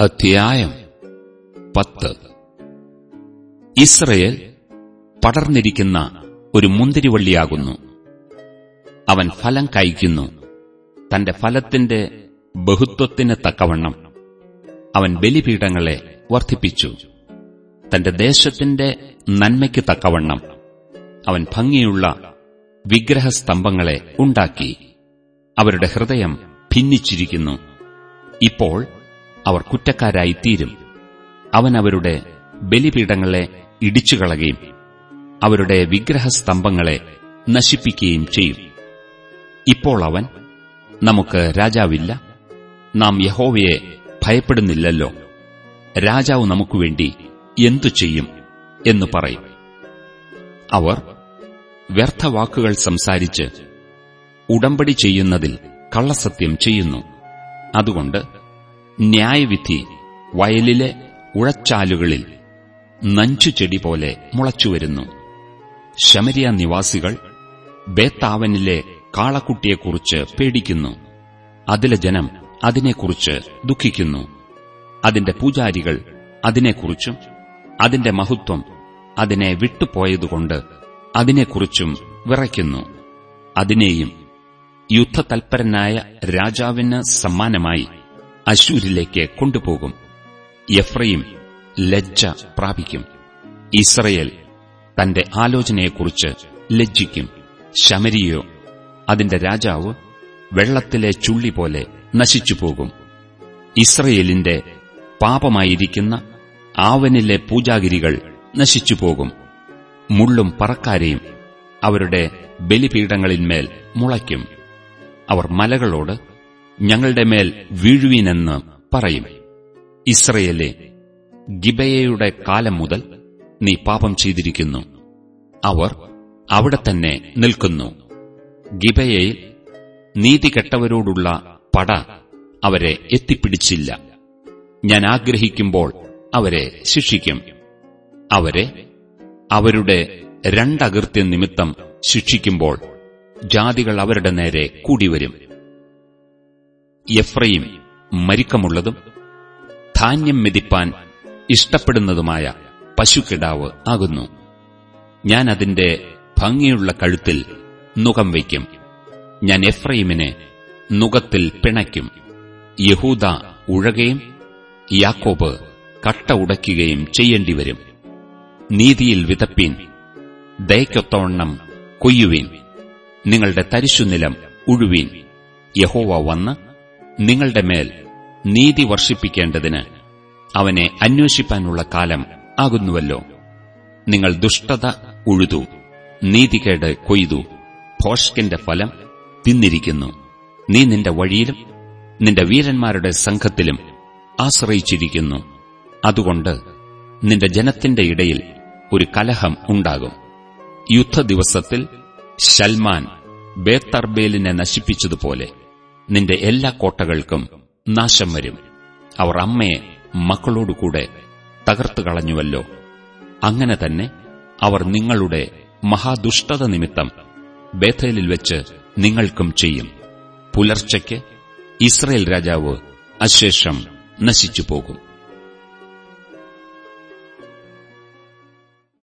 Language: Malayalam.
അധ്യായം പത്ത്. ഇസ്രയേൽ പടർന്നിരിക്കുന്ന ഒരു മുന്തിരിവള്ളിയാകുന്നു. അവൻ ഫലം കായ്ക്കുന്നു. തന്റെ ഫലത്തിന്റെ ബഹുത്വത്തിന് തക്കവണ്ണം അവൻ ബലിപീഠങ്ങളെ വർദ്ധിപ്പിച്ചു. തന്റെ ദേശത്തിന്റെ നന്മയ്ക്ക് തക്കവണ്ണം അവൻ ഭംഗിയുള്ള വിഗ്രഹസ്തംഭങ്ങളെ ഉണ്ടാക്കി. അവരുടെ ഹൃദയം ഭിന്നിച്ചിരിക്കുന്നു. ഇപ്പോൾ അവർ കുറ്റക്കാരായിത്തീരും. അവൻ അവരുടെ ബലിപീഠങ്ങളെ ഇടിച്ചുകളയുകയും അവരുടെ വിഗ്രഹസ്തംഭങ്ങളെ നശിപ്പിക്കുകയും ചെയ്യും. ഇപ്പോൾ അവൻ നമുക്ക് രാജാവില്ല. നാം യഹോവയെ ഭയപ്പെടുന്നില്ലല്ലോ. രാജാവ് നമുക്കുവേണ്ടി എന്തു ചെയ്യും? എന്നു പറയും. അവർ വ്യർത്ഥവാക്കുകൾ സംസാരിച്ച് ഉടമ്പടി ചെയ്യുന്നതിൽ കള്ളസത്യം ചെയ്യുന്നു. അതുകൊണ്ട് ന്യായവിധി വയലിലെ ഉഴച്ചാലുകളിൽ നഞ്ചുചെടി പോലെ മുളച്ചുവരുന്നു. ശമരിയ നിവാസികൾ ബേത്താവനിലെ കാളക്കുട്ടിയെക്കുറിച്ച് പേടിക്കുന്നു. അതിലെ ജനം അതിനെക്കുറിച്ച് ദുഃഖിക്കുന്നു. അതിന്റെ പൂജാരികൾ അതിനെക്കുറിച്ചും അതിന്റെ മഹത്വം അതിനെ വിട്ടുപോയതുകൊണ്ട് അതിനെക്കുറിച്ചും വിറയ്ക്കുന്നു. അതിനെയും യുദ്ധതൽപരനായ രാജാവിന് സമ്മാനമായി അശൂരിലേക്ക് കൊണ്ടുപോകും. എഫ്രയും ലജ്ജ പ്രാപിക്കും. ഇസ്രയേൽ തന്റെ ആലോചനയെക്കുറിച്ച് ലജ്ജിക്കും. ശമരിയോ അതിന്റെ രാജാവ് വെള്ളത്തിലെ ചുള്ളി പോലെ നശിച്ചുപോകും. ഇസ്രയേലിന്റെ പാപമായിരിക്കുന്ന ആവനിലെ പൂജാഗിരികൾ നശിച്ചുപോകും. മുള്ളും പറക്കാരെയും അവരുടെ ബലിപീഠങ്ങളിന്മേൽ മുളയ്ക്കും. അവർ മലകളോട് ഞങ്ങളുടെ മേൽ വീഴുവീനെന്ന് പറയും. ഇസ്രയേലെ ഗിബയയുടെ കാലം മുതൽ നീ പാപം ചെയ്തിരിക്കുന്നു. അവർ അവിടെ തന്നെ നിൽക്കുന്നു. ഗിബയയിൽ നീതി കെട്ടവരോടുള്ള പട അവരെ എത്തിപ്പിടിച്ചില്ല. ഞാൻ ആഗ്രഹിക്കുമ്പോൾ അവരെ ശിക്ഷിക്കും. അവരെ അവരുടെ രണ്ടകൃത്യ നിമിത്തം ശിക്ഷിക്കുമ്പോൾ ജാതികൾ അവരുടെ നേരെ കൂടിവരും. എഫ്രയും മരിക്കമുള്ളതും ധാന്യം മെതിപ്പാൻ ഇഷ്ടപ്പെടുന്നതുമായ പശുക്കിടാവ് ആകുന്നു. ഞാൻ അതിന്റെ ഭംഗിയുള്ള കഴുത്തിൽ നുഖം വയ്ക്കും. ഞാൻ എഫ്രൈമിനെ നുഖത്തിൽ പിണയ്ക്കും. യഹൂദ ഉഴകയും യാക്കോബ് കട്ട ഉടയ്ക്കുകയും ചെയ്യേണ്ടിവരും. നീതിയിൽ വിതപ്പീൻ ദയക്കൊത്തവണ്ണം കൊയ്യുവീൻ നിങ്ങളുടെ തരിശുനിലം ഉഴുവീൻ. യഹോവ വന്ന് നിങ്ങളുടെ മേൽ നീതി വർഷിപ്പിക്കേണ്ടതിന് അവനെ അന്വേഷിപ്പാനുള്ള കാലം ആകുന്നുവല്ലോ. നിങ്ങൾ ദുഷ്ടത ഉഴുതു നീതികേട് കൊയ്തു ഭോഷ്കിന്റെ ഫലം തിന്നിരിക്കുന്നു. നീ നിന്റെ വഴിയിലും നിന്റെ വീരന്മാരുടെ സംഘത്തിലും ആശ്രയിച്ചിരിക്കുന്നു. അതുകൊണ്ട് നിന്റെ ജനത്തിന്റെ ഇടയിൽ ഒരു കലഹം ഉണ്ടാകും. യുദ്ധദിവസത്തിൽ ശൽമാൻ ബേത്തർബേലിനെ നശിപ്പിച്ചതുപോലെ. നിന്റെ എല്ലാ കോട്ടകൾക്കും നാശം വരും. അവർ അമ്മയെ മക്കളോടുകൂടെ തകർത്തു കളഞ്ഞുവല്ലോ. അങ്ങനെ തന്നെ അവർ നിങ്ങളുടെ മഹാദുഷ്ടത നിമിത്തം ബേഥേലിൽ വെച്ച് നിങ്ങൾക്കും ചെയ്യും. പുലർച്ചയ്ക്ക് ഇസ്രയേൽ രാജാവ് അശേഷം നശിച്ചുപോകും.